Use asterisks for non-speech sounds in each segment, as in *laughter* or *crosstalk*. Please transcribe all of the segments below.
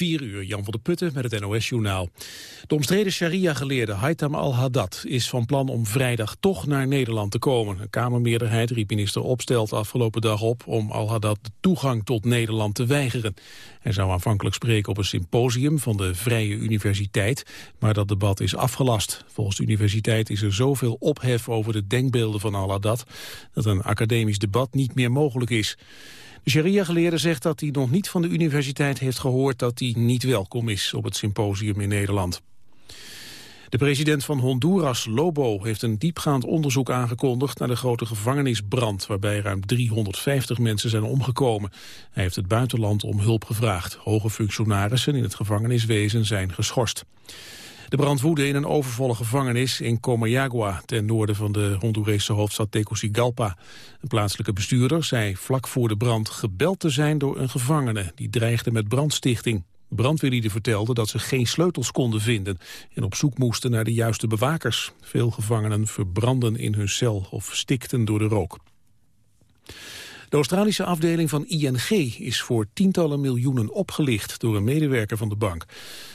4 uur, Jan van der Putten met het NOS-journaal. De omstreden sharia-geleerde Haitham al-Haddad is van plan om vrijdag toch naar Nederland te komen. Een Kamermeerderheid riep minister Opstelt afgelopen dag op om al-Haddad de toegang tot Nederland te weigeren. Hij zou aanvankelijk spreken op een symposium van de Vrije Universiteit, maar dat debat is afgelast. Volgens de universiteit is er zoveel ophef over de denkbeelden van al-Haddad dat een academisch debat niet meer mogelijk is. De sharia-geleerde zegt dat hij nog niet van de universiteit heeft gehoord dat hij niet welkom is op het symposium in Nederland. De president van Honduras, Lobo, heeft een diepgaand onderzoek aangekondigd naar de grote gevangenisbrand, waarbij ruim 350 mensen zijn omgekomen. Hij heeft het buitenland om hulp gevraagd. Hoge functionarissen in het gevangeniswezen zijn geschorst. De brand woedde in een overvolle gevangenis in Comayagua, ten noorden van de Hondurese hoofdstad Tegucigalpa. Een plaatselijke bestuurder zei vlak voor de brand gebeld te zijn door een gevangene die dreigde met brandstichting. Brandweerlieden vertelden dat ze geen sleutels konden vinden en op zoek moesten naar de juiste bewakers. Veel gevangenen verbranden in hun cel of stikten door de rook. De Australische afdeling van ING is voor tientallen miljoenen opgelicht door een medewerker van de bank.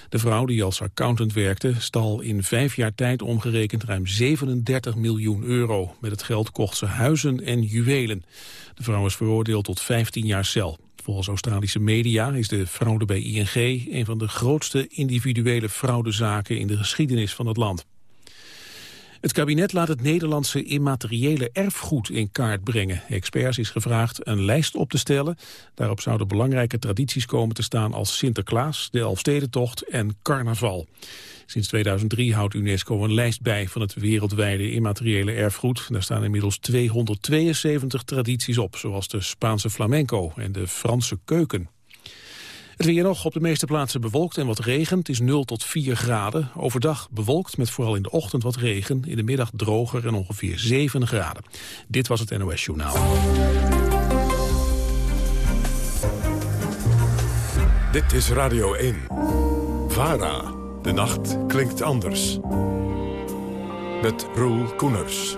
De vrouw die als accountant werkte stal in vijf jaar tijd omgerekend ruim 37 miljoen euro. Met het geld kocht ze huizen en juwelen. De vrouw is veroordeeld tot 15 jaar cel. Volgens Australische media is de fraude bij ING een van de grootste individuele fraudezaken in de geschiedenis van het land. Het kabinet laat het Nederlandse immateriële erfgoed in kaart brengen. Experts is gevraagd een lijst op te stellen. Daarop zouden belangrijke tradities komen te staan als Sinterklaas, de Elfstedentocht en carnaval. Sinds 2003 houdt UNESCO een lijst bij van het wereldwijde immateriële erfgoed. Daar staan inmiddels 272 tradities op, zoals de Spaanse flamenco en de Franse keuken. Het weer nog op de meeste plaatsen bewolkt en wat regen. Het is 0 tot 4 graden. Overdag bewolkt met vooral in de ochtend wat regen. In de middag droger en ongeveer 7 graden. Dit was het NOS Journaal. Dit is Radio 1. VARA. De nacht klinkt anders. Met Roel Koeners.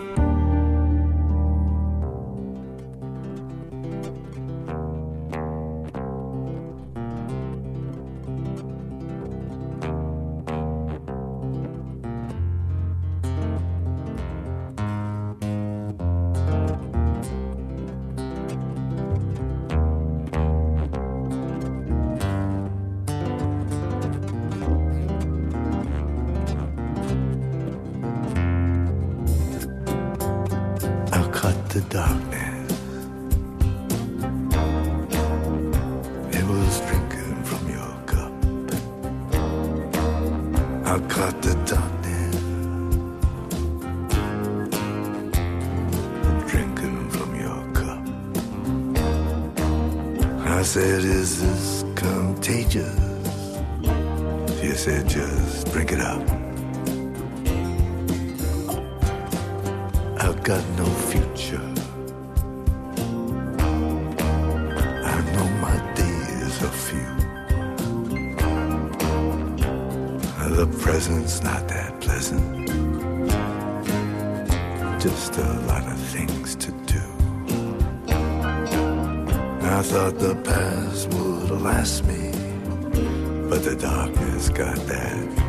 Drink no alcohol. I ain't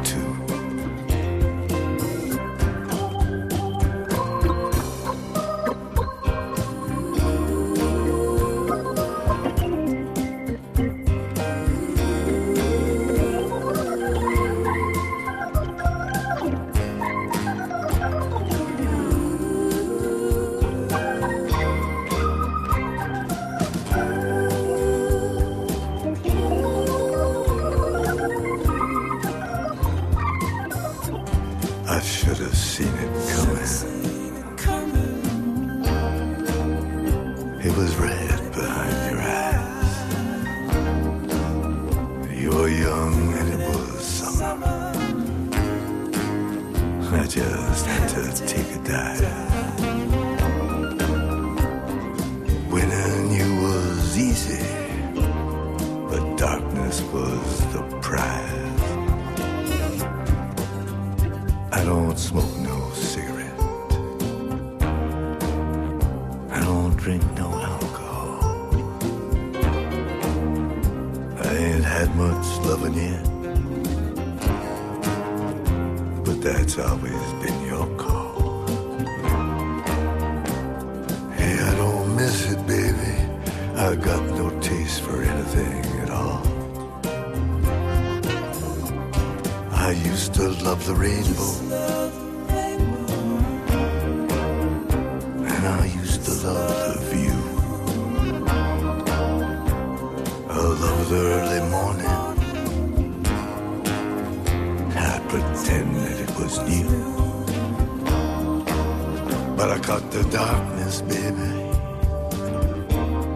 But I got the darkness, baby.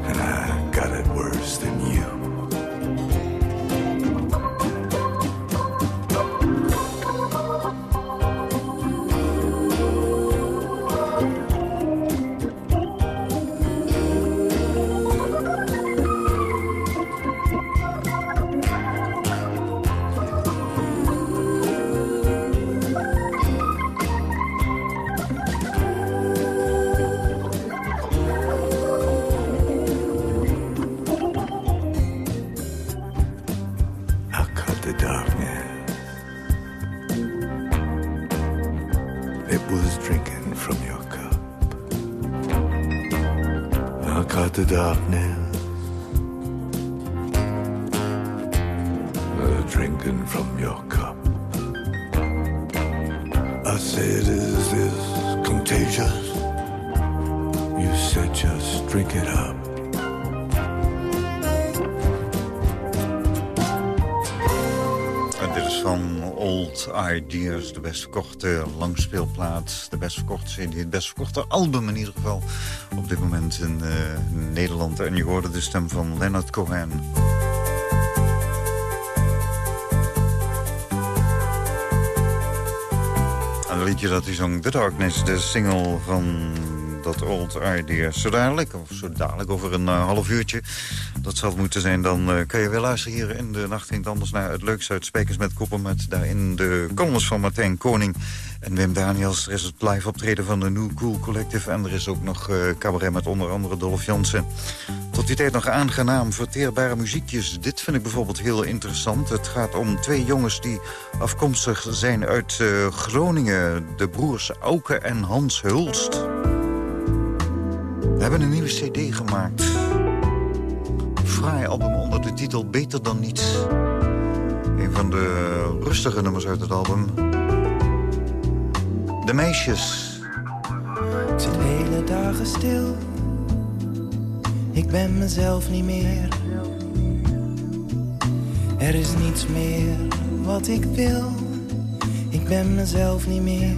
And I got it worse than you. Ideas, de best verkochte langspeelplaat. De best verkochte CD, het best verkochte album in ieder geval. Op dit moment in eh, Nederland. En je hoorde de stem van Leonard Cohen. En een liedje dat hij zong, The Darkness, de single van dat Old Ideas. Zo dadelijk, of zo dadelijk over een eh, half uurtje, dat zal het moeten zijn... dan eh, kan je weer luisteren hier in de Nacht Klinkt Anders... naar het leukste uit Spekers met Koppen... met daarin de columns van Martijn Koning en Wim Daniels. Er is het live optreden van de New Cool Collective... en er is ook nog eh, cabaret met onder andere Dolph Jansen. Tot die tijd nog aangenaam, verteerbare muziekjes. Dit vind ik bijvoorbeeld heel interessant. Het gaat om twee jongens die afkomstig zijn uit eh, Groningen. De broers Auke en Hans Hulst. We hebben een nieuwe cd gemaakt. Fraai album onder de titel Beter dan niets. Een van de rustige nummers uit het album. De meisjes. Ik zit hele dagen stil. Ik ben mezelf niet meer. Er is niets meer wat ik wil. Ik ben mezelf niet meer.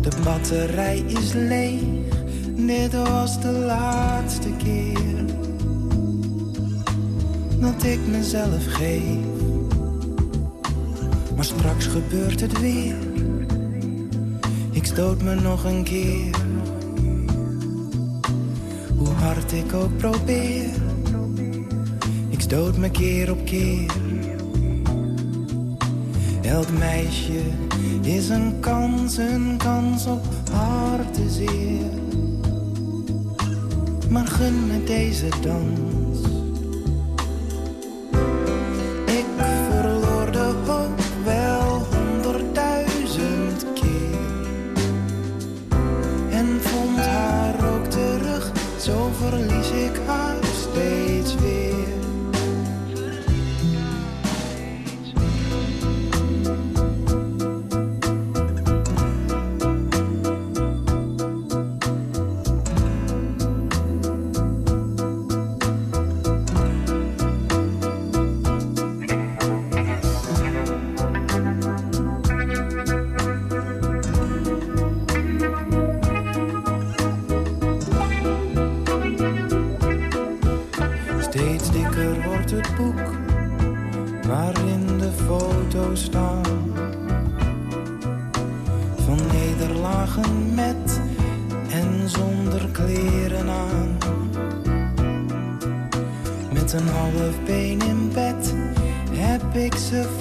De batterij is leeg. Dit was de laatste keer dat ik mezelf geef. Maar straks gebeurt het weer. Ik stoot me nog een keer. Hoe hard ik ook probeer. Ik stoot me keer op keer. Elk meisje is een kans, een kans op hartezeer. Maar gun me deze dans.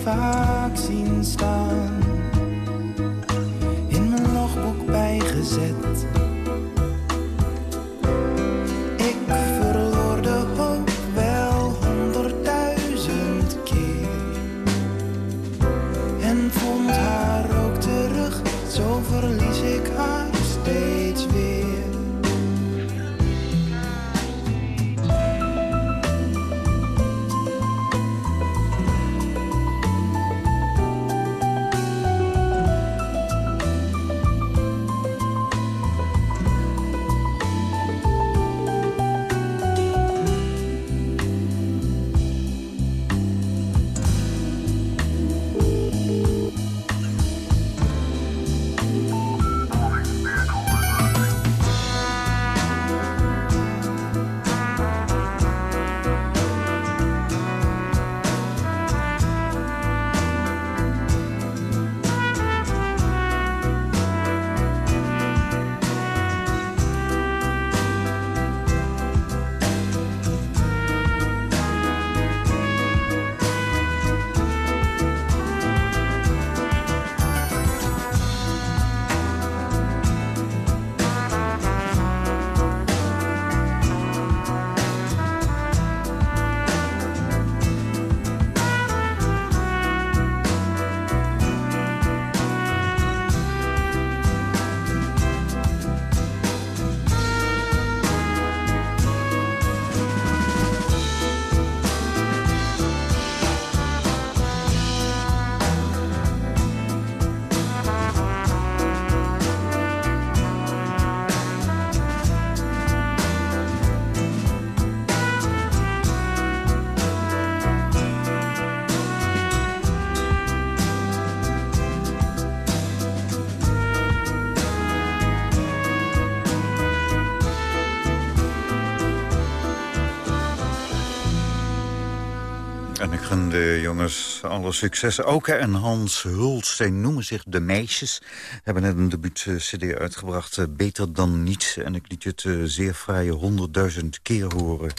Ze jongens alle successen. Oke en Hans Hulsteen noemen zich De Meisjes. Hebben net een debuut-cd uitgebracht, eh, Beter dan Niets. En ik liet het uh, zeer fraaie honderdduizend keer horen.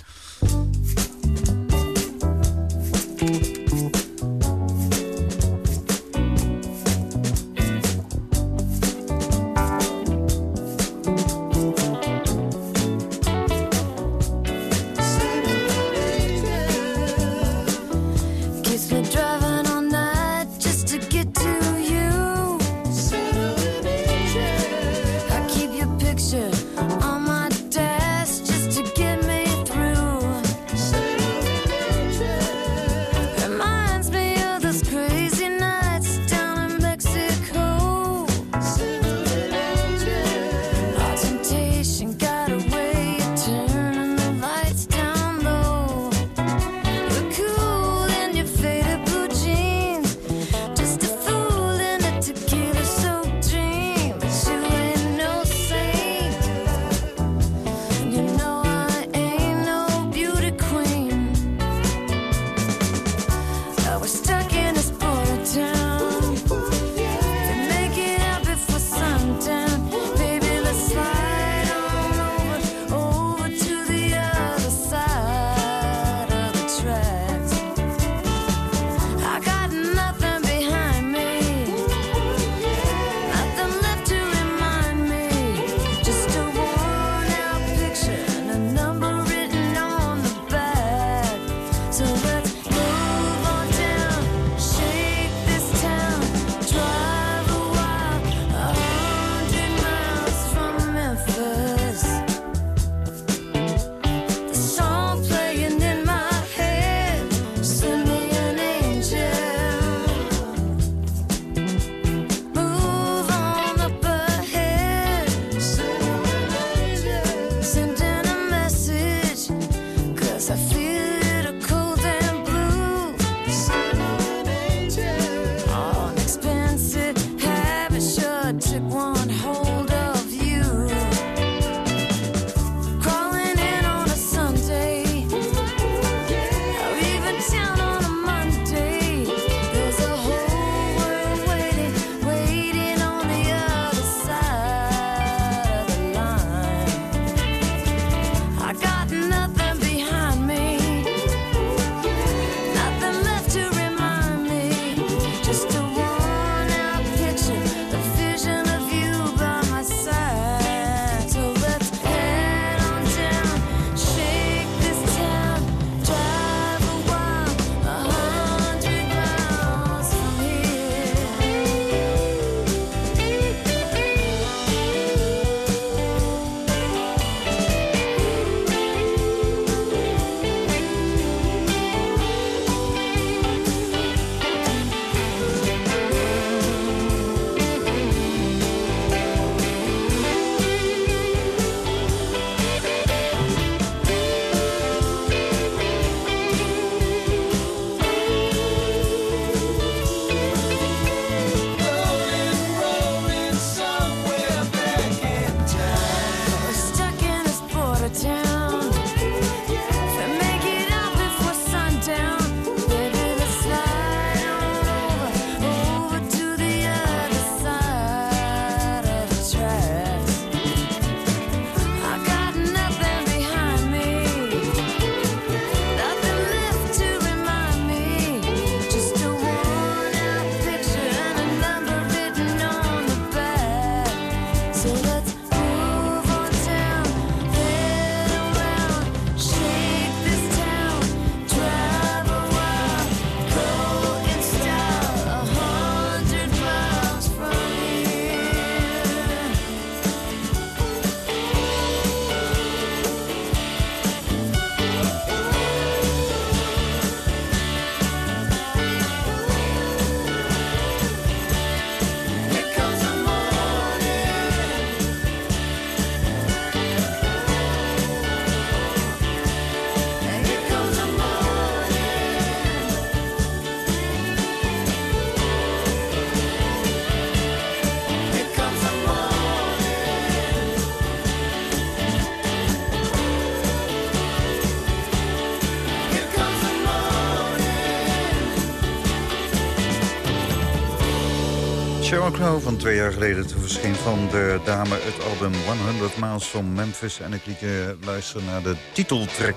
Sheryl Crow van twee jaar geleden. Toen verscheen van de dame het album 100 Miles from Memphis. En ik liet je luisteren naar de titeltrack.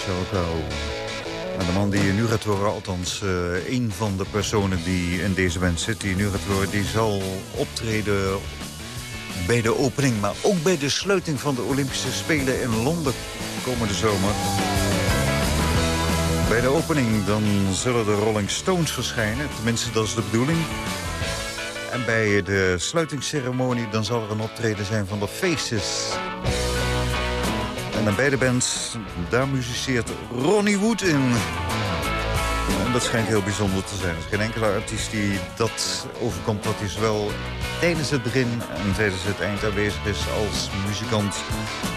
Sheryl Crow. En de man die je nu gaat horen, althans uh, een van de personen die in deze band zit... die nu gaat horen, die zal optreden bij de opening... maar ook bij de sluiting van de Olympische Spelen in Londen komende zomer. Bij de opening dan zullen de Rolling Stones verschijnen. Tenminste, dat is de bedoeling. En bij de sluitingsceremonie dan zal er een optreden zijn van de Faces. En bij de bands, daar muziceert Ronnie Wood in. En dat schijnt heel bijzonder te zijn. Er is geen enkele artiest die dat overkomt... dat hij zowel tijdens het begin en tijdens het eind aanwezig is... als muzikant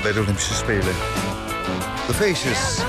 bij de Olympische Spelen. The Faces.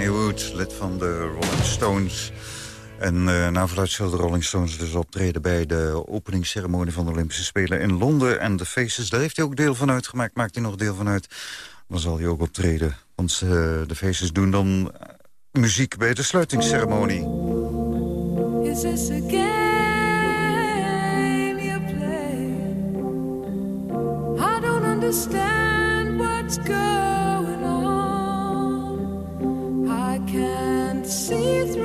Ronnie Wood, lid van de Rolling Stones. En uh, na verluid zullen de Rolling Stones dus optreden... bij de openingsceremonie van de Olympische Spelen in Londen. En de Faces, daar heeft hij ook deel van uitgemaakt. Maakt hij nog deel van uit. Dan zal hij ook optreden. Want uh, de Faces doen dan uh, muziek bij de sluitingsceremonie. Is this a game you play? I don't understand. To touch.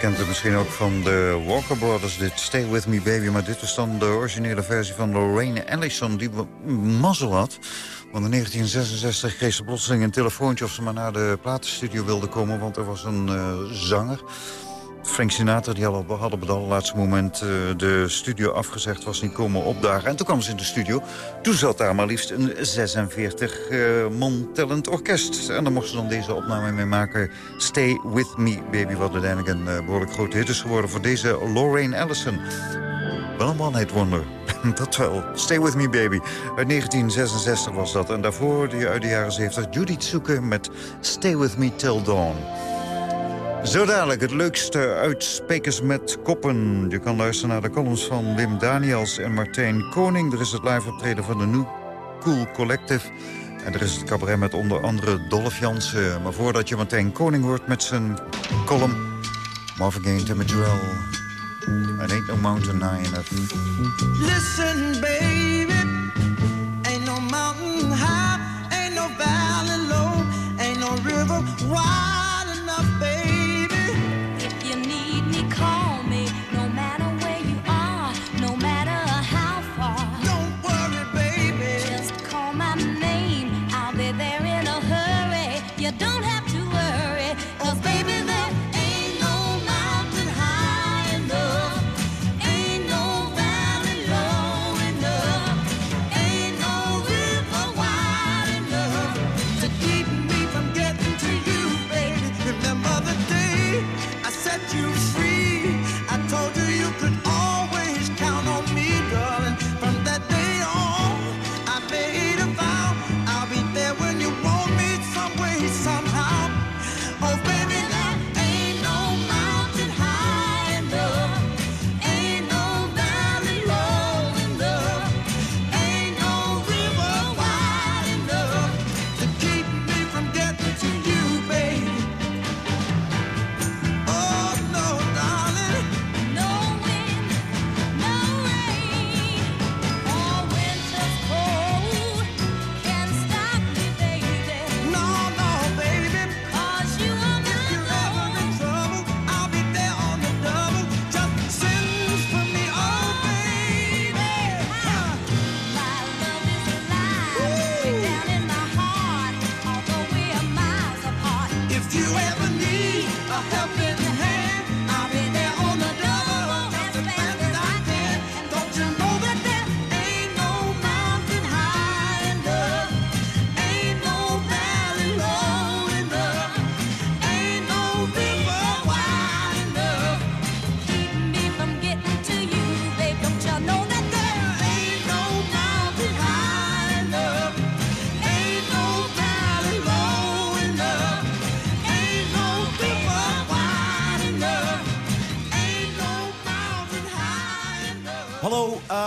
Kent het misschien ook van de Walker Brothers, dit Stay With Me Baby. Maar dit was dan de originele versie van Lorraine Ellison, die mazzel had. Want in 1966 kreeg ze plotseling een telefoontje of ze maar naar de platenstudio wilde komen. Want er was een uh, zanger, Frank Sinatra, die hadden, hadden op het allerlaatste moment uh, de studio afgezegd. Was niet komen opdagen. En toen kwam ze in de studio. Toen zat daar maar liefst een 46 uh, man tellend orkest. En dan mochten ze dan deze opname mee maken. Stay With Me Baby. Wat uiteindelijk een uh, behoorlijk grote hit is geworden voor deze Lorraine Ellison. Wel een one wonder. *laughs* dat wel. Stay With Me Baby. Uit 1966 was dat. En daarvoor die uit de jaren 70 Judith Zoeken met Stay With Me Till Dawn. Zo dadelijk het leukste uit Spekers met Koppen. Je kan luisteren naar de columns van Wim Daniels en Martijn Koning. Er is het live optreden van de New Cool Collective. En er is het cabaret met onder andere Dolph Jansen. Maar voordat je Martijn Koning hoort met zijn column... Marvin Gaye Timmy Terrell. It ain't no mountain high enough. Listen, baby, ain't no mountain high, ain't no valley low, ain't no river wide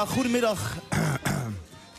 Eh, goedemiddag. *clears throat*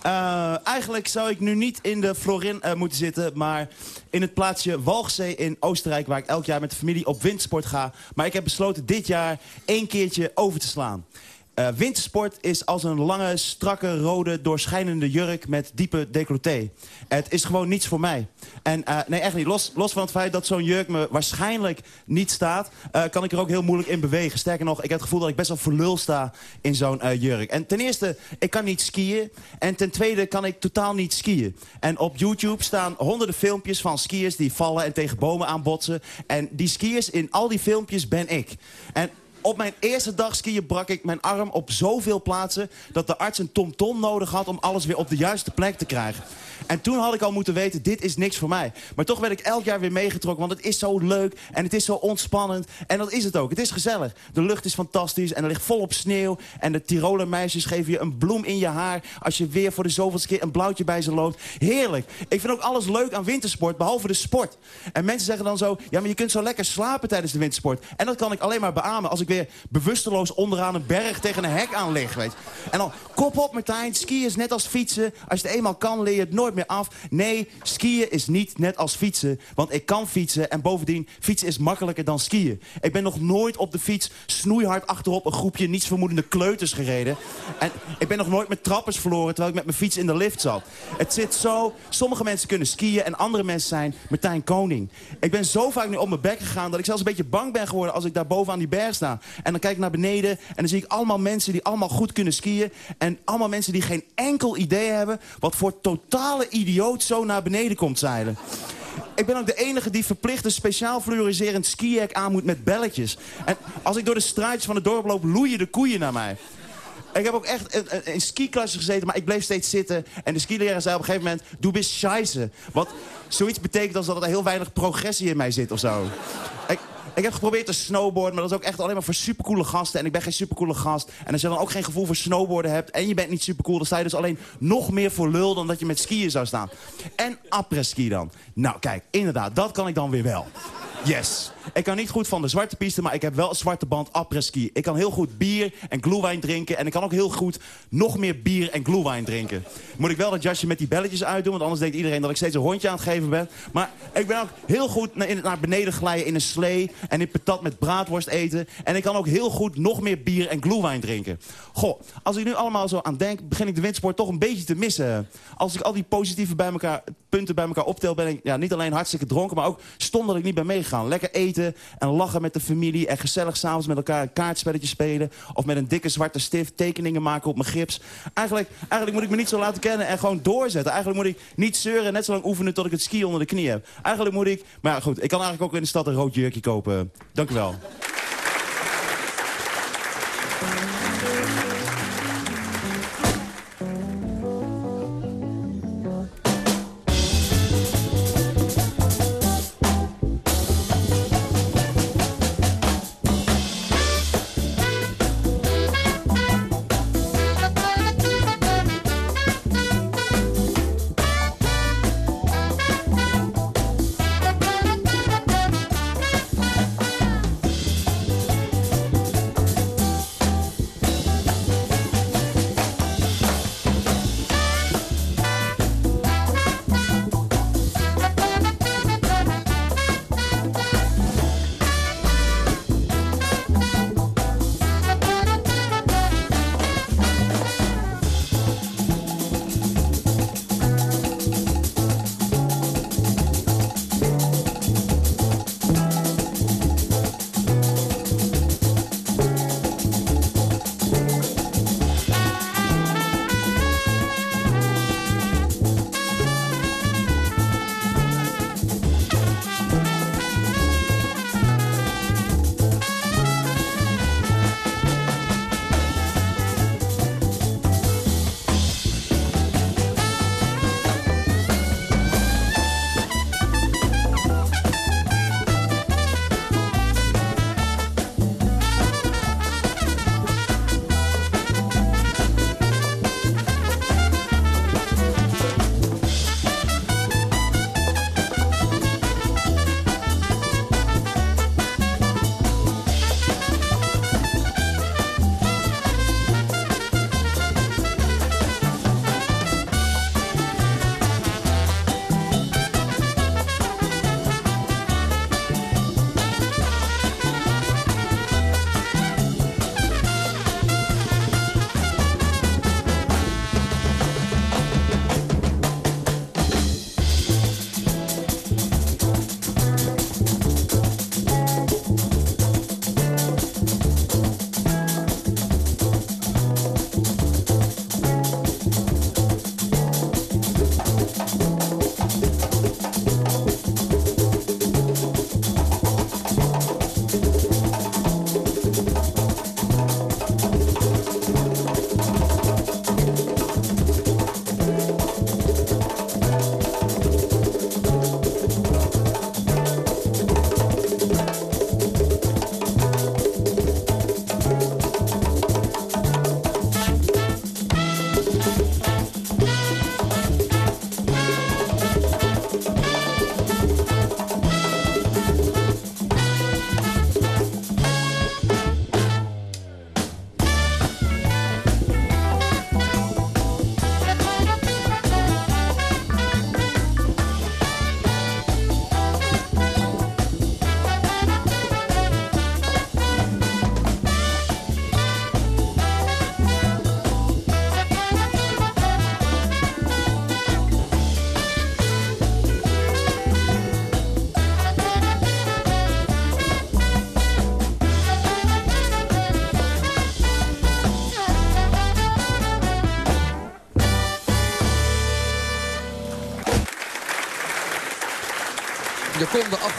Eh, eigenlijk zou ik nu niet in de Florin eh, moeten zitten... maar in het plaatsje Walchsee in Oostenrijk... waar ik elk jaar met de familie op wintersport ga. Maar ik heb besloten dit jaar één keertje over te slaan. Eh, wintersport is als een lange, strakke, rode, doorschijnende jurk met diepe decolleté. Het is gewoon niets voor mij. En eh, nee, echt niet. Los, los van het feit dat zo'n jurk me waarschijnlijk niet staat... eh, kan ik er ook heel moeilijk in bewegen. Sterker nog, ik heb het gevoel dat ik best wel voor lul sta in zo'n jurk. En ten eerste, ik kan niet skiën. En ten tweede kan ik totaal niet skiën. En op YouTube staan honderden filmpjes van skiers die vallen en tegen bomen aanbotsen. En die skiers in al die filmpjes ben ik. En op mijn eerste dag skiën brak ik mijn arm op zoveel plaatsen... dat de arts een tom-tom nodig had om alles weer op de juiste plek te krijgen. En toen had ik al moeten weten, dit is niks voor mij. Maar toch werd ik elk jaar weer meegetrokken, want het is zo leuk... en het is zo ontspannend. En dat is het ook. Het is gezellig. De lucht is fantastisch en er ligt volop sneeuw... en de Tiroler meisjes geven je een bloem in je haar... als je weer voor de zoveelste keer een blauwtje bij ze loopt. Heerlijk. Ik vind ook alles leuk aan wintersport, behalve de sport. En mensen zeggen dan zo, ja, maar je kunt zo lekker slapen tijdens de wintersport. En dat kan ik alleen maar beamen als ik bewusteloos onderaan een berg tegen een hek aan lig. Weet je. En dan, kop op Martijn, skiën is net als fietsen. Als je het eenmaal kan, leer je het nooit meer af. Nee, skiën is niet net als fietsen. Want ik kan fietsen en bovendien, fietsen is makkelijker dan skiën. Ik ben nog nooit op de fiets snoeihard achterop een groepje nietsvermoedende kleuters gereden. En ik ben nog nooit met trappers verloren terwijl ik met mijn fiets in de lift zat. Het zit zo, sommige mensen kunnen skiën en andere mensen zijn Martijn Koning. Ik ben zo vaak nu op mijn bek gegaan dat ik zelfs een beetje bang ben geworden als ik daar boven aan die berg sta. En dan kijk ik naar beneden en dan zie ik allemaal mensen die allemaal goed kunnen skiën. En allemaal mensen die geen enkel idee hebben wat voor totale idioot zo naar beneden komt zeilen. Ik ben ook de enige die verplicht een speciaal fluoriserend skihek aan moet met belletjes. En als ik door de straatjes van het dorp loop, loeien de koeien naar mij. Ik heb ook echt in, in, gezeten, maar ik bleef steeds zitten. En de skileraar zei op een gegeven moment, doe bist scheisse. Wat zoiets betekent als dat er heel weinig progressie in mij zit of zo. Ik heb geprobeerd te snowboarden, maar dat is ook echt alleen maar voor supercoole gasten. En ik ben geen supercoole gast. En als je dan ook geen gevoel voor snowboarden hebt en je bent niet supercool... dan sta je dus alleen nog meer voor lul dan dat je met skiën zou staan. En après-ski dan. Nou kijk, inderdaad, dat kan ik dan weer wel. Yes. Ik kan niet goed van de zwarte piste, maar ik heb wel een zwarte band après-ski. Ik kan heel goed bier en glühwein drinken. En ik kan ook heel goed nog meer bier en glühwein drinken. Moet ik wel dat jasje met die belletjes uitdoen, want anders denkt iedereen dat ik steeds een hondje aan het geven ben. Maar ik ben ook heel goed naar, beneden glijden in een slee en in patat met braadworst eten. En ik kan ook heel goed nog meer bier en glühwein drinken. Goh, als ik nu allemaal zo aan denk, begin ik de windsport toch een beetje te missen. Als ik al die positieve bij punten bij elkaar optel, ben ik ja, niet alleen hartstikke dronken, maar ook stom dat ik niet ben meegegaan. Lekker eten en lachen met de familie en gezellig s'avonds met elkaar een kaartspelletje spelen. Of met een dikke zwarte stift tekeningen maken op mijn gips. Eigenlijk, eigenlijk moet ik me niet zo laten kennen en gewoon doorzetten. Eigenlijk moet ik niet zeuren en net zo lang oefenen tot ik het ski onder de knie heb. Eigenlijk moet ik, maar ja, goed, ik kan eigenlijk ook in de stad een rood jurkje kopen. Dank u wel.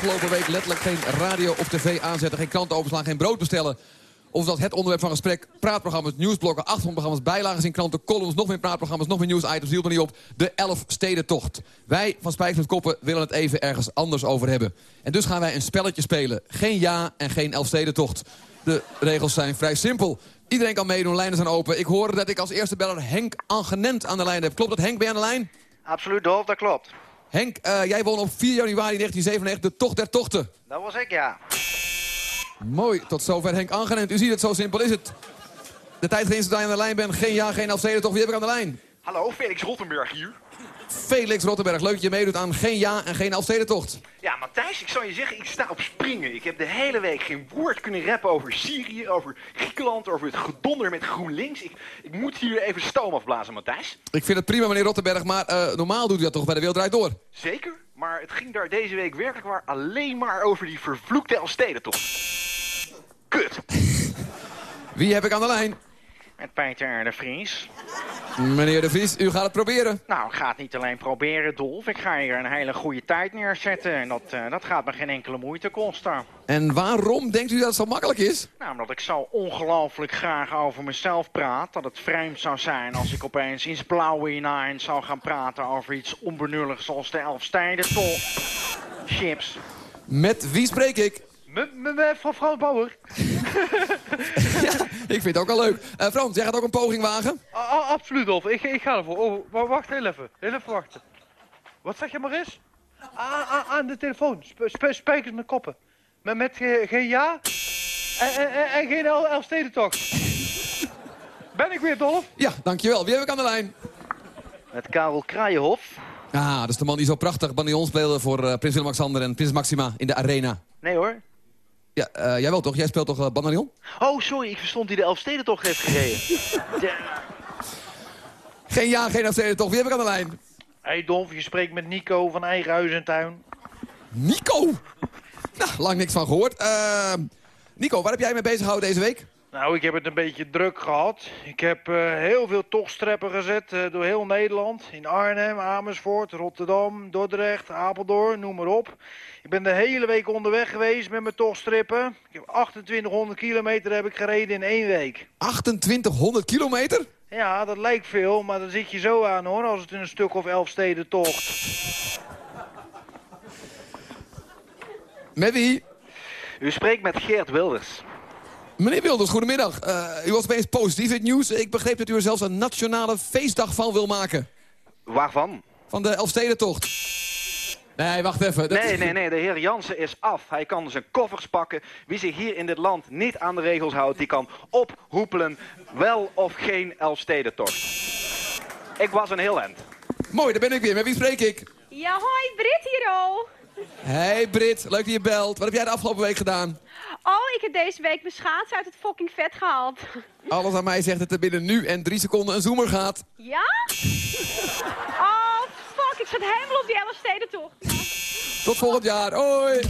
Afgelopen week letterlijk geen radio of tv aanzetten... geen krant overslaan, geen brood bestellen. Of dat het onderwerp van gesprek, praatprogramma's, nieuwsblokken... achtergrondprogramma's, bijlagen in kranten, columns... nog meer praatprogramma's, nog meer nieuwsitems, hield me niet op. De elf stedentocht. Wij van Spijks met Koppen willen het even ergens anders over hebben. En dus gaan wij een spelletje spelen. Geen ja en geen elfstedentocht. De regels zijn vrij simpel. Iedereen kan meedoen, lijnen zijn open. Ik hoorde dat ik als eerste beller Henk Angenent aan de lijn heb. Klopt dat, Henk? Je aan de lijn? Absoluut, Dolf, dat klopt. Henk, eh, jij won op 4 januari 1997 de Tocht der Tochten. Dat was ik, ja. Mooi, tot zover Henk Angenent. U ziet het, zo simpel is het. De tijdgrens dat je aan de lijn bent, geen ja, geen elfstedentocht. Wie heb ik aan de lijn? Hallo, Felix Rottenberg hier. Felix Rottenberg, leuk dat je meedoet aan geen ja en geen elfstedentocht. Ja, Matthijs, ik zal je zeggen, ik sta op springen. Ik heb de hele week geen woord kunnen rappen over Syrië, over Griekenland, over het gedonder met GroenLinks. Ik, ik moet hier even stoom afblazen, Matthijs. Ik vind het prima, meneer Rottenberg, maar eh, normaal doet u dat toch bij de Wereld Draait Door? Zeker, maar het ging daar deze week werkelijk waar alleen maar over die vervloekte Elfstedentocht. Kut. *laughs* Wie heb ik aan de lijn? Met Peter de Vries. Meneer De Vries, u gaat het proberen. Nou, ik ga het niet alleen proberen, Dolf. Ik ga hier een hele goede tijd neerzetten. En dat, eh, dat gaat me geen enkele moeite kosten. En waarom denkt u dat het zo makkelijk is? Nou, omdat ik zo ongelooflijk graag over mezelf praat... dat het vreemd zou zijn als ik opeens iets blauw hinein zou gaan praten... over iets onbenulligs zoals de Elfstedentocht. Chips. Met wie spreek ik? Van Frans Bauer. *laughs* Ik vind het ook al leuk. Eh, Frans, jij gaat ook een poging wagen? absoluut, Dolf. Ik, ik ga ervoor. Oh, wa- wacht heel even. Heel even wachten. Wat zeg je maar eens? Aan de telefoon. Sp sp spijkers met koppen. Met, met ge- geen ja en, en, en- en geen El Elfstedentocht. *laughs* ben ik weer, Dolf? Ja, dankjewel. Wie heb ik aan de lijn? Met Karel Kraaienhof. Ah, dat is de man die zo prachtig bandion speelde voor eh, Prins Willem-Alexander en Prins Maxima in de arena. Nee hoor. Ja, eh, jij wel toch? Jij speelt toch uh? Oh, sorry. Ik verstond die de Elfstedentocht heeft gereden. *laughs* Geen ja, geen afsteden toch. Wie heb ik aan de lijn? Hey Dolf, je spreekt met Nico van Eigen Huis en Tuin. Nico! *laughs* Nou, lang niks van gehoord. Eh, Nico, waar heb jij mee bezig gehouden deze week? Nou, ik heb het een beetje druk gehad. Ik heb eh, heel veel tochtstreppen gezet eh, door heel Nederland. In Arnhem, Amersfoort, Rotterdam, Dordrecht, Apeldoorn, noem maar op. Ik ben de hele week onderweg geweest met mijn tochtstrippen. Ik heb 2800 kilometer heb ik gereden in één week. 2800 kilometer? Ja, dat lijkt veel, maar dan zit je zo aan hoor, als het in een stuk of elf steden tocht. Met wie? U spreekt met Geert Wilders. Meneer Wilders, goedemiddag. Eh, u was opeens positief in het nieuws. Ik begreep dat u er zelfs een nationale feestdag van wil maken. Waarvan? Van de Elfstedentocht. Nee, wacht even. Dat Nee, is- nee, nee, de heer Jansen is af. Hij kan zijn koffers pakken. Wie zich hier in dit land niet aan de regels houdt, die kan ophoepelen wel of geen Elfstedentocht. Ik was een heel end. Mooi, daar ben ik weer. Met wie spreek ik? Ja, hoi, Brit hier al. Hey Brit, leuk dat je belt. Wat heb jij de afgelopen week gedaan? Oh, ik heb deze week mijn schaats uit het fucking vet gehaald. Alles aan mij zegt dat er binnen nu en drie seconden een zoemer gaat. Ja? Oh, fuck, ik zat helemaal op die LSD toch. Tot volgend jaar. Hoi!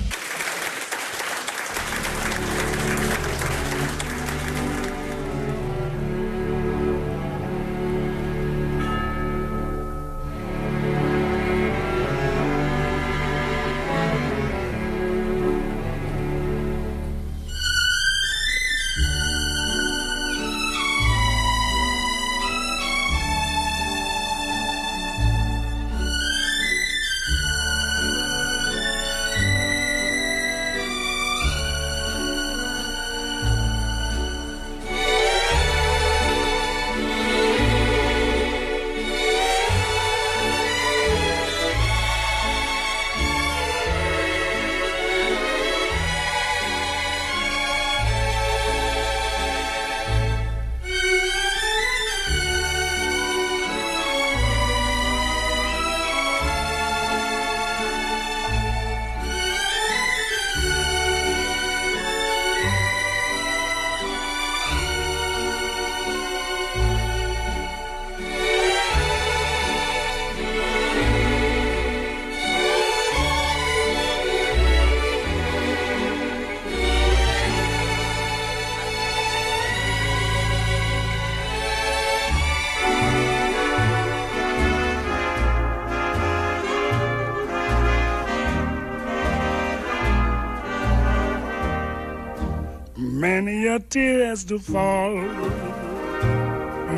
Many a tear has to fall,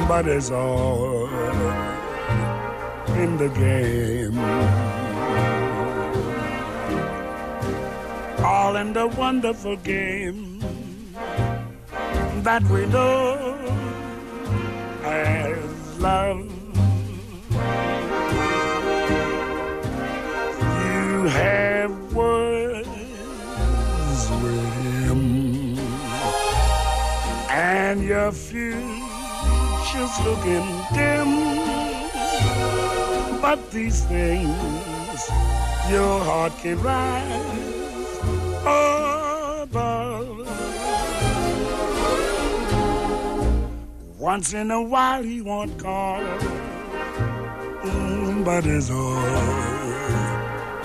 but it's all in the game. All in the wonderful game that we know your future's looking dim. But these things your heart can rise above. Once in a while he won't call, mm, but it's all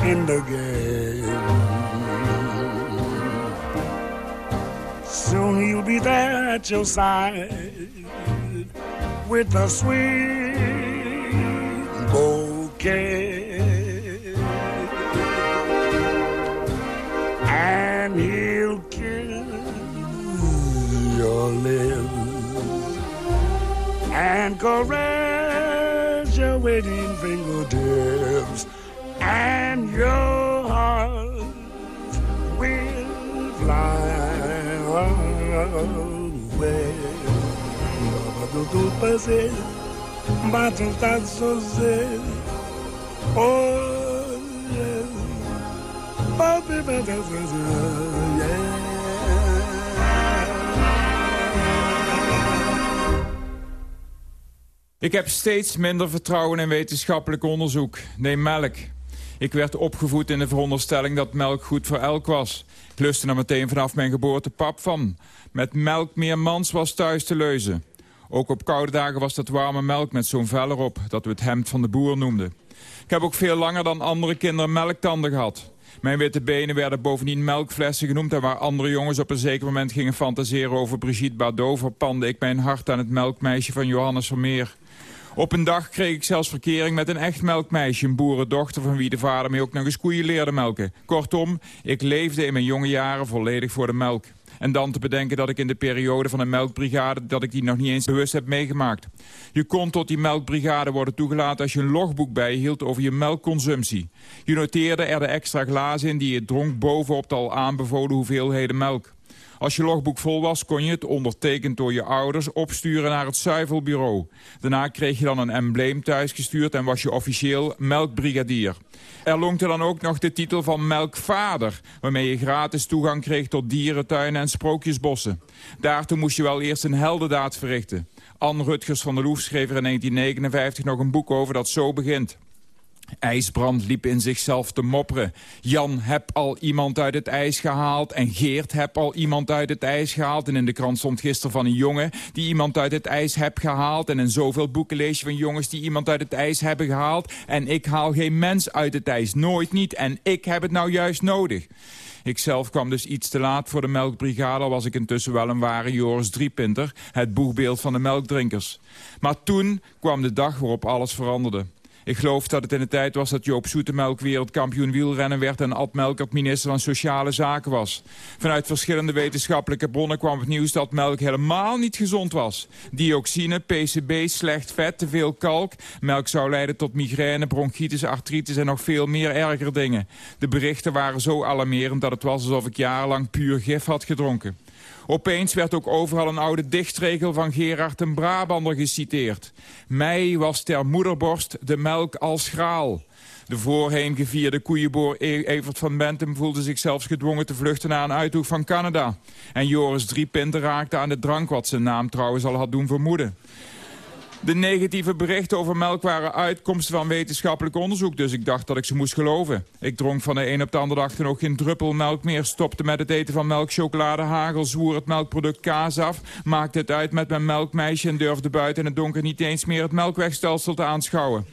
in the game. Soon he'll be there at your side with a sweet bouquet. And he'll kiss your lips and caress your waiting fingertips, and your away. Tudo passer, bate está sozinho. Oh, yeah. Bate, bate, yeah. Ik heb steeds minder vertrouwen in wetenschappelijk onderzoek. Neem melk. Ik werd opgevoed in de veronderstelling dat melk goed voor elk was. Ik lustte er meteen vanaf mijn geboorte pap van. Met melk meer mans was thuis te leuzen. Ook op koude dagen was dat warme melk met zo'n vel erop... dat we het hemd van de boer noemden. Ik heb ook veel langer dan andere kinderen melktanden gehad. Mijn witte benen werden bovendien melkflessen genoemd... en waar andere jongens op een zeker moment gingen fantaseren over Brigitte Bardot... verpande ik mijn hart aan het melkmeisje van Johannes Vermeer. Op een dag kreeg ik zelfs verkering met een echt melkmeisje, een boerendochter van wie de vader mij ook nog eens koeien leerde melken. Kortom, ik leefde in mijn jonge jaren volledig voor de melk. En dan te bedenken dat ik in de periode van een melkbrigade... dat ik die nog niet eens bewust heb meegemaakt. Je kon tot die melkbrigade worden toegelaten als je een logboek bijhield over je melkconsumptie. Je noteerde er de extra glazen in die je dronk bovenop de al aanbevolen hoeveelheden melk. Als je logboek vol was, kon je het, ondertekend door je ouders, opsturen naar het zuivelbureau. Daarna kreeg je dan een embleem thuisgestuurd en was je officieel melkbrigadier. Er lonkte dan ook nog de titel van melkvader, waarmee je gratis toegang kreeg tot dierentuinen en sprookjesbossen. Daartoe moest je wel eerst een heldendaad verrichten. Anne Rutgers van der Loef schreef er in 1959 nog een boek over dat zo begint. IJsbrand liep in zichzelf te mopperen. Jan heb al iemand uit het ijs gehaald. En Geert heb al iemand uit het ijs gehaald. En in de krant stond gisteren van een jongen die iemand uit het ijs heb gehaald. En in zoveel boeken lees je van jongens die iemand uit het ijs hebben gehaald. En ik haal geen mens uit het ijs. Nooit niet. En ik heb het nou juist nodig. Ikzelf kwam dus iets te laat voor de melkbrigade... al was ik intussen wel een ware Joris Driepinter... het boegbeeld van de melkdrinkers. Maar toen kwam de dag waarop alles veranderde. Ik geloof dat het in de tijd was dat Joop Zoetemelk wereldkampioen wielrennen werd... en Ad Melkert minister van Sociale Zaken was. Vanuit verschillende wetenschappelijke bronnen kwam het nieuws dat melk helemaal niet gezond was. Dioxine, PCB, slecht vet, te veel kalk. Melk zou leiden tot migraine, bronchitis, artritis en nog veel meer erger dingen. De berichten waren zo alarmerend dat het was alsof ik jarenlang puur gif had gedronken. Opeens werd ook overal een oude dichtregel van Gerard en Brabander geciteerd. Mij was ter moederborst de melk al schraal. De voorheen gevierde koeienboer E- Evert van Bentum voelde zich zelfs gedwongen te vluchten naar een uithoek van Canada. En Joris Driepinter raakte aan de drank wat zijn naam trouwens al had doen vermoeden. De negatieve berichten over melk waren uitkomsten van wetenschappelijk onderzoek, dus ik dacht dat ik ze moest geloven. Ik dronk van de een op de andere dag nog geen druppel melk meer, stopte met het eten van melk, chocolade, hagel, zwoer het melkproduct kaas af, maakte het uit met mijn melkmeisje en durfde buiten in het donker niet eens meer het melkwegstelsel te aanschouwen.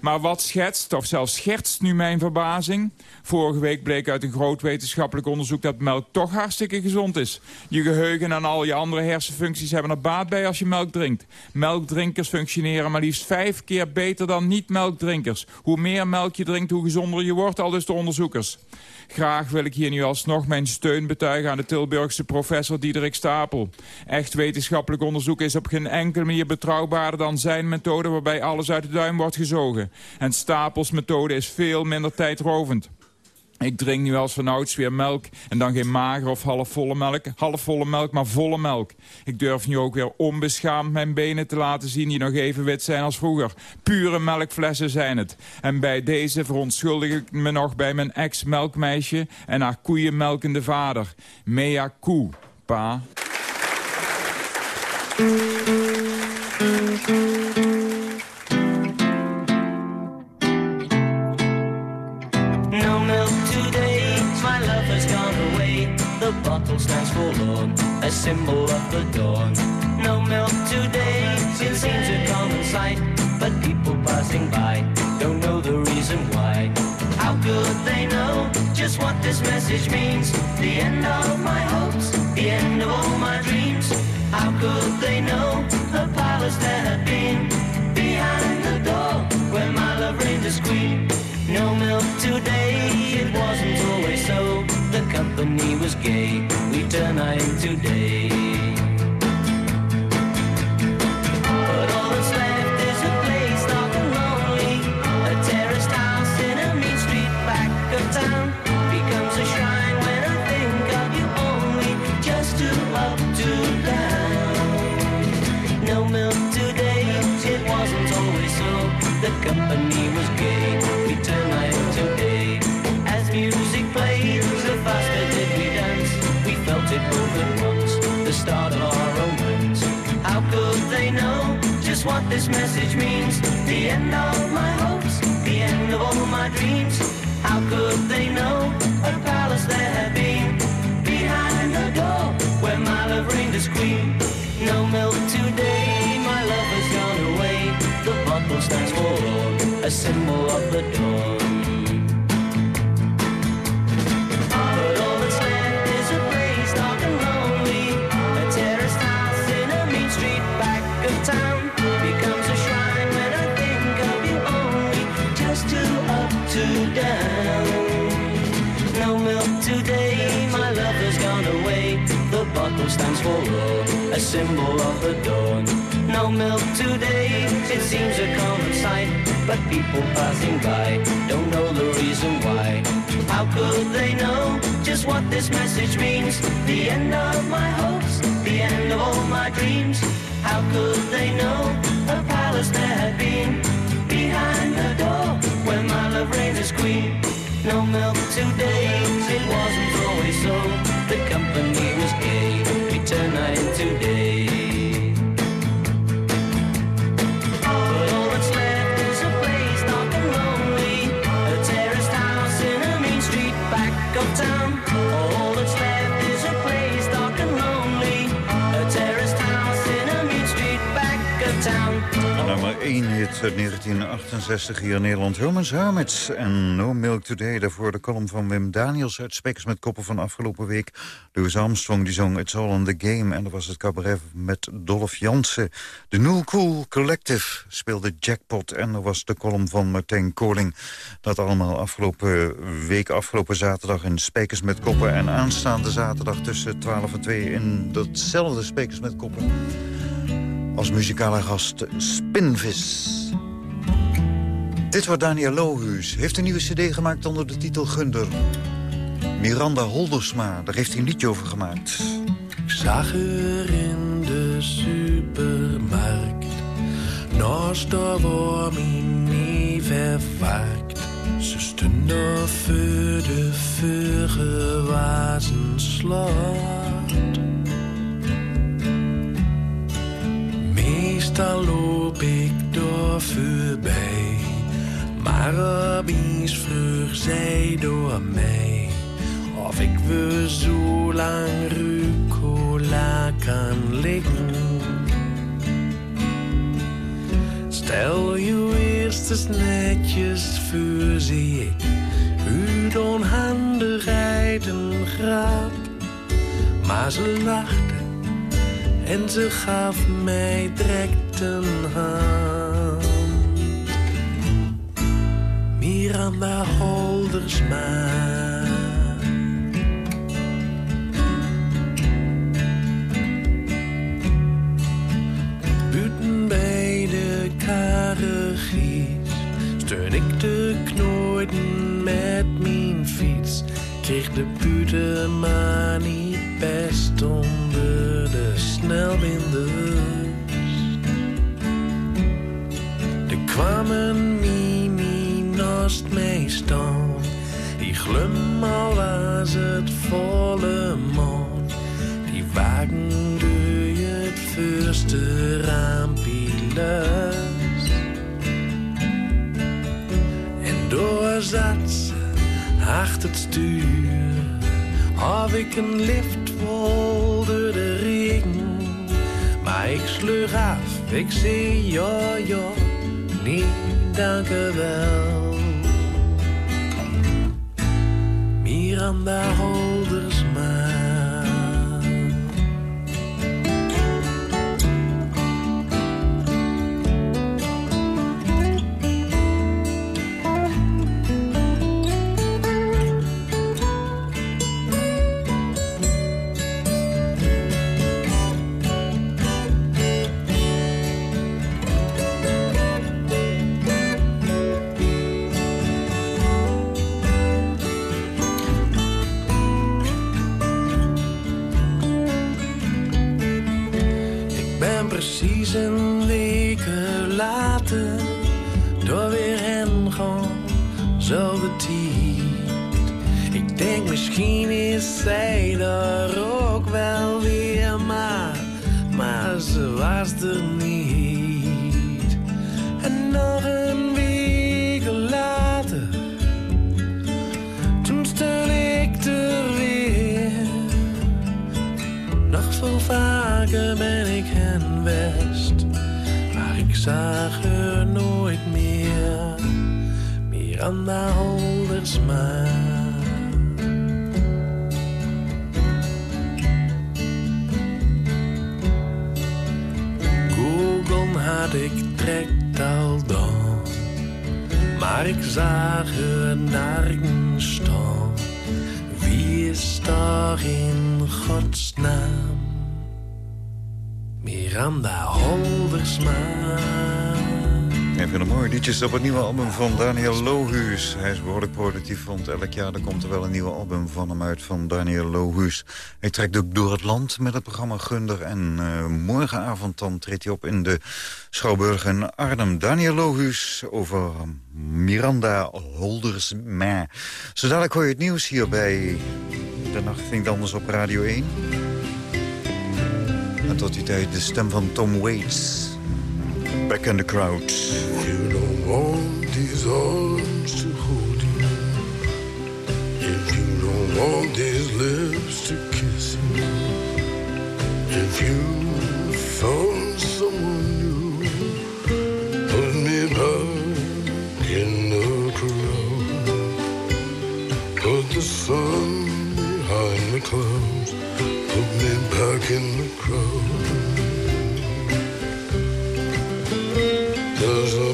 Maar wat schetst, of zelfs schertst nu mijn verbazing? Vorige week bleek uit een groot wetenschappelijk onderzoek dat melk toch hartstikke gezond is. Je geheugen en al je andere hersenfuncties hebben er baat bij als je melk drinkt. Melkdrinkers functioneren maar liefst vijf keer beter dan niet-melkdrinkers. Hoe meer melk je drinkt, hoe gezonder je wordt, al dus de onderzoekers. Graag wil ik hier nu alsnog mijn steun betuigen aan de Tilburgse professor Diederik Stapel. Echt wetenschappelijk onderzoek is op geen enkele manier betrouwbaarder dan zijn methode waarbij alles uit de duim wordt gezogen. En Stapels methode is veel minder tijdrovend. Ik drink nu als vanouds weer melk. En dan geen mager of halfvolle melk. Halfvolle melk, maar volle melk. Ik durf nu ook weer onbeschaamd mijn benen te laten zien... die nog even wit zijn als vroeger. Pure melkflessen zijn het. En bij deze verontschuldig ik me nog bij mijn ex-melkmeisje... en haar koeienmelkende vader. Mea koe, pa. End of has gone away. The bottle stands for love, a symbol of the dawn. No milk today, it seems a common sight. But people passing by don't know the reason why. How could they know just what this message means? The end of my hopes, the end of all my dreams. How could they know a palace there had been? Behind the door, where my love reigns as queen. No milk today, it wasn't always so. The company was gay, we turned night into day. 1 hit uit 1968 hier in Nederland. Hermans Hermits en No Milk Today. Daarvoor de column van Wim Daniels uit Spekers met Koppen van afgelopen week. Louis Armstrong die zong It's All in the Game. En dat was het cabaret met Dolph Jansen. De New Cool Collective speelde Jackpot. En er was de column van Martijn Koling. Dat allemaal afgelopen week, afgelopen zaterdag in Spekers met Koppen. En aanstaande zaterdag tussen 12 en 2 in datzelfde Spekers met Koppen. Als muzikale gast Spinvis. Dit wordt Daniel Lohuus. Heeft een nieuwe cd gemaakt onder de titel Gunder. Miranda Holdersma, daar heeft hij een liedje over gemaakt. Ik zag er in de supermarkt. Naast daar waar mijn vervaakt. Ze stonden voor de vuurgewazen slot. Meestal loop ik daar voorbij. Maar vroeg zij door mij of ik weer zo lang rucola kan liggen. Stel je eerst eens netjes voor, zie ik uw onhandigheid een grap. Maar ze lachte En ze gaf mij direct een hand. Miranda Holdersma. Buiten bij de Karegies steun ik de knooiden met mijn fiets. Kreeg de puten maar niet best onder de snelbinders. Er kwamen mini naast mij staan. Die glum al was het volle maan. Die wagen door het voorste raampje lust. En door zat ze achter het stuur. Of ik een lift regen. Ik slug af, ik zei ja, ja, nee, dank wel. Miranda Holdersma. Vaker ben ik hen west, maar ik zag er nooit meer. Miranda Holdersma. Google had ik trekt al dan, maar ik zag er nergens staan. Wie is daar in godsnaam? Miranda Holdersma. Een van de mooie liedjes op het nieuwe album van Daniel Lohuus. Hij is behoorlijk productief, want elk jaar er komt er wel een nieuwe album van hem uit van Daniel Lohuus. Hij trekt ook door het land met het programma Gunder. En eh, morgenavond dan treedt hij op in de Schouwburg in Arnhem. Daniel Lohuus over Miranda Holdersma. Zo dadelijk hoor je het nieuws hier bij De Nacht Klinkt Anders op Radio 1. En tot die tijd de stem van Tom Waits. Back in the crowd. You don't want these arms to hold you. If you don't want these lips to kiss you. If you found someone new, put me back in the crowd. Put the sun behind the clouds. Back in the crowd. There's a